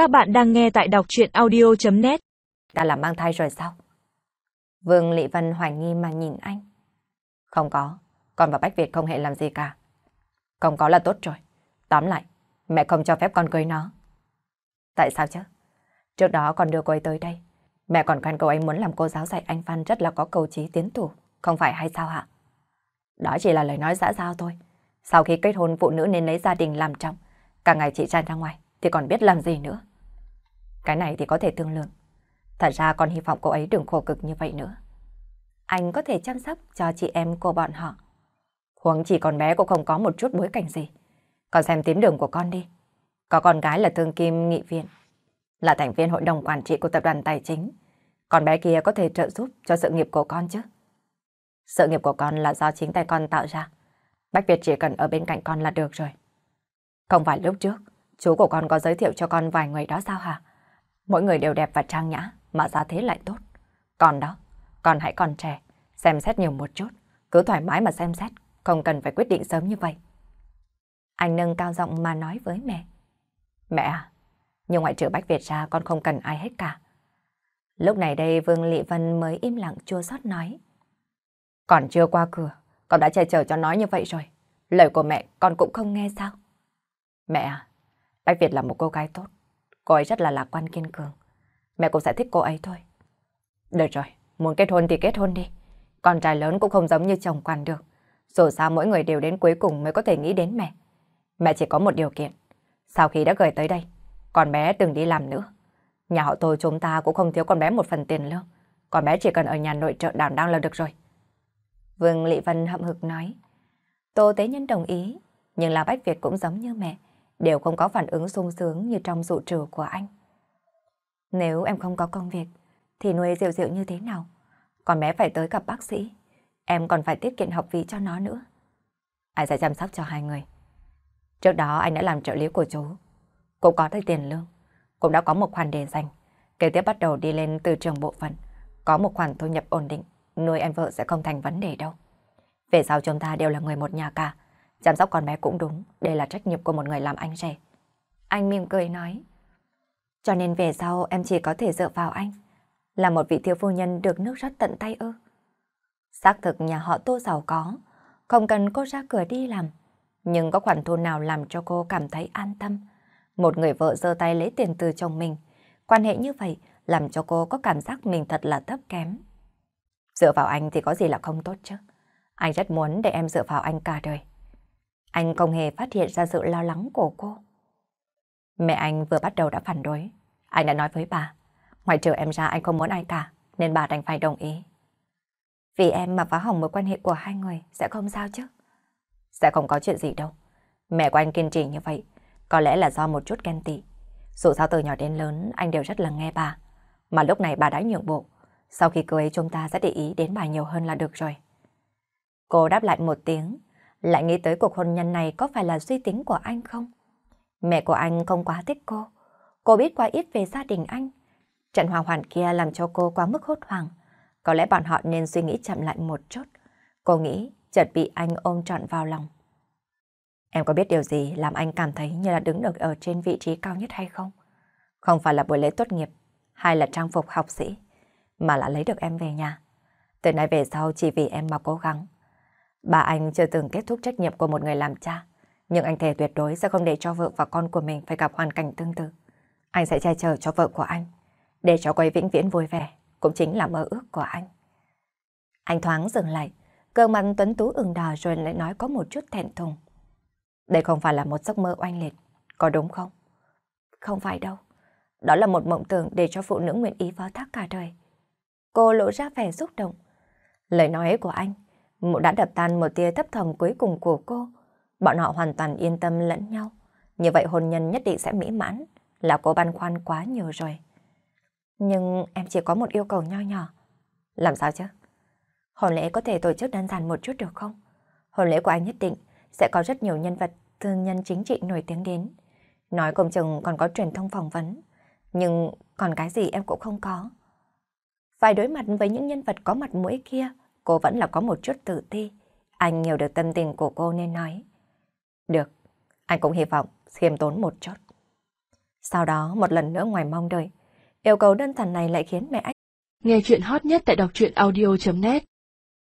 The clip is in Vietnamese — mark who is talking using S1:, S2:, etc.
S1: Các bạn đang nghe tại đọc chuyện audio.net
S2: Ta là mang thai rồi sao? Vương Lị Vân hoài nghi mà nhìn anh. Không có, con và Bách Việt không hề làm gì cả. Không có là tốt rồi. Tóm lại, mẹ không cho phép con cưới nó. Tại sao chứ? Trước đó con đưa cô ấy tới đây. Mẹ còn khen cô ấy muốn làm cô giáo dạy anh Văn rất là có cầu trí tiến thủ. Không phải hay sao hả? Đó chỉ là lời nói xã giao thôi. Sau khi kết hôn phụ nữ nên lấy gia đình làm trọng. Cả ngày chị trai ra ngoài thì còn biết làm gì nữa. Cái này thì có thể thương lượng. Thật ra con hy vọng cô ấy đừng khổ cực như vậy nữa. Anh có thể chăm sóc cho chị em của bọn họ. Huống chỉ con bé cũng không có một chút bối cảnh gì. Con xem tiến đường của con đi. Có con gái là thương kim nghị viện, là thành viên hội đồng quản trị của tập đoàn tài chính. Con bé kia có thể trợ giúp cho sự nghiệp của con chứ. Sự nghiệp của con là do chính tay con tạo ra. Bách Việt chỉ cần ở bên cạnh con là được rồi. Không phải lúc trước, chú của con có giới thiệu cho con vài người đó sao hả? Mỗi người đều đẹp và trang nhã, mà giá thế lại tốt. Còn đó, con hãy còn trẻ, xem xét nhiều một chút, cứ thoải mái mà xem xét, không cần phải quyết định sớm như vậy. Anh nâng cao giọng mà nói với mẹ. Mẹ à, nhưng ngoại trừ Bách Việt ra con không cần ai hết cả. Lúc này đây Vương Lị Vân mới im lặng chua xót nói. Còn chưa qua cửa, con đã che chở cho nói như vậy rồi. Lời của mẹ con cũng không nghe sao? Mẹ à, Bách Việt là một cô gái tốt. Cô ấy rất là lạc quan kiên cường. Mẹ cũng sẽ thích cô ấy thôi. Được rồi, muốn kết hôn thì kết hôn đi. Con trai lớn cũng không giống như chồng quan được. Dù sao mỗi người đều đến cuối cùng mới có thể nghĩ đến mẹ. Mẹ chỉ có một điều kiện. Sau khi đã gửi tới đây, con bé đừng đi làm nữa. Nhà họ tôi chúng ta cũng không thiếu con bé một phần tiền lương. Con bé chỉ cần ở nhà nội trợ đảm đang là được rồi. Vương Lị Vân hậm hực nói. Tô Tế Nhân đồng ý, nhưng là Bách Việt cũng giống như mẹ, đều không có phản ứng sung sướng như trong dụ trừ của anh. Nếu em không có công việc, thì nuôi rượu rượu như thế nào? Còn bé phải tới gặp bác sĩ, em còn phải tiết kiệm học phí cho nó nữa. Anh sẽ chăm sóc cho hai người. Trước đó anh đã làm trợ lý của chú, cũng có thời tiền lương, cũng đã có một khoản để dành. Kế tiếp bắt đầu đi lên từ trường bộ phận, có một khoản thu nhập ổn định, nuôi em vợ sẽ không thành vấn đề đâu. Về sau chúng ta đều là người một nhà cả, chăm sóc con bé cũng đúng, đây là trách nhiệm của một người làm anh rể. Anh mỉm cười nói, cho nên về sau em chỉ có thể dựa vào anh, là một vị thiếu phu nhân được nước rất tận tay ư. Xác thực nhà họ tô giàu có, không cần cô ra cửa đi làm, nhưng có khoản thu nào làm cho cô cảm thấy an tâm. Một người vợ giơ tay lấy tiền từ chồng mình, quan hệ như vậy làm cho cô có cảm giác mình thật là thấp kém. Dựa vào anh thì có gì là không tốt chứ. Anh rất muốn để em dựa vào anh cả đời. Anh không hề phát hiện ra sự lo lắng của cô. Mẹ anh vừa bắt đầu đã phản đối. Anh đã nói với bà, ngoài trừ em ra anh không muốn ai cả, nên bà đành phải đồng ý. Vì em mà phá hỏng mối quan hệ của hai người sẽ không sao chứ. Sẽ không có chuyện gì đâu. Mẹ của anh kiên trì như vậy, có lẽ là do một chút ghen tị. Dù sao từ nhỏ đến lớn anh đều rất là nghe bà. Mà lúc này bà đã nhượng bộ. Sau khi cưới chúng ta sẽ để ý đến bà nhiều hơn là được rồi. Cô đáp lại một tiếng, lại nghĩ tới cuộc hôn nhân này có phải là suy tính của anh không? Mẹ của anh không quá thích cô. Cô biết quá ít về gia đình anh. Trận hòa hoàn kia làm cho cô quá mức hốt hoảng. Có lẽ bọn họ nên suy nghĩ chậm lại một chút. Cô nghĩ chợt bị anh ôm trọn vào lòng. Em có biết điều gì làm anh cảm thấy như là đứng được ở trên vị trí cao nhất hay không? Không phải là buổi lễ tốt nghiệp hay là trang phục học sĩ, mà là lấy được em về nhà. Từ nay về sau chỉ vì em mà cố gắng. Bà anh chưa từng kết thúc trách nhiệm của một người làm cha, nhưng anh thề tuyệt đối sẽ không để cho vợ và con của mình phải gặp hoàn cảnh tương tự. Anh sẽ che chở cho vợ của anh, để cho quay vĩnh viễn vui vẻ, cũng chính là mơ ước của anh. Anh thoáng dừng lại, cơ mặt tuấn tú ửng đỏ rồi lại nói có một chút thẹn thùng. Đây không phải là một giấc mơ oanh liệt, có đúng không? Không phải đâu. Đó là một mộng tưởng để cho phụ nữ nguyện ý phó thác cả đời. Cô lộ ra vẻ xúc động. Lời nói của anh mụ đã đập tan một tia thấp thầm cuối cùng của cô. Bọn họ hoàn toàn yên tâm lẫn nhau. Như vậy hôn nhân nhất định sẽ mỹ mãn. Là cô băn khoăn quá nhiều rồi. Nhưng em chỉ có một yêu cầu nho nhỏ. Làm sao chứ? Hôn lễ có thể tổ chức đơn giản một chút được không? Hôn lễ của anh nhất định sẽ có rất nhiều nhân vật thương nhân chính trị nổi tiếng đến. Nói công chừng còn có truyền thông phỏng vấn. Nhưng còn cái gì em cũng không có. Phải đối mặt với những nhân vật có mặt mũi kia, cô vẫn là có một chút tự ti. Anh hiểu được tâm tình của cô nên nói. Được, anh cũng hy vọng khiêm tốn một chút. Sau đó một lần nữa ngoài mong đợi, yêu cầu đơn giản này lại khiến mẹ ách.
S1: Nghe chuyện hot nhất tại đọc truyện audio.net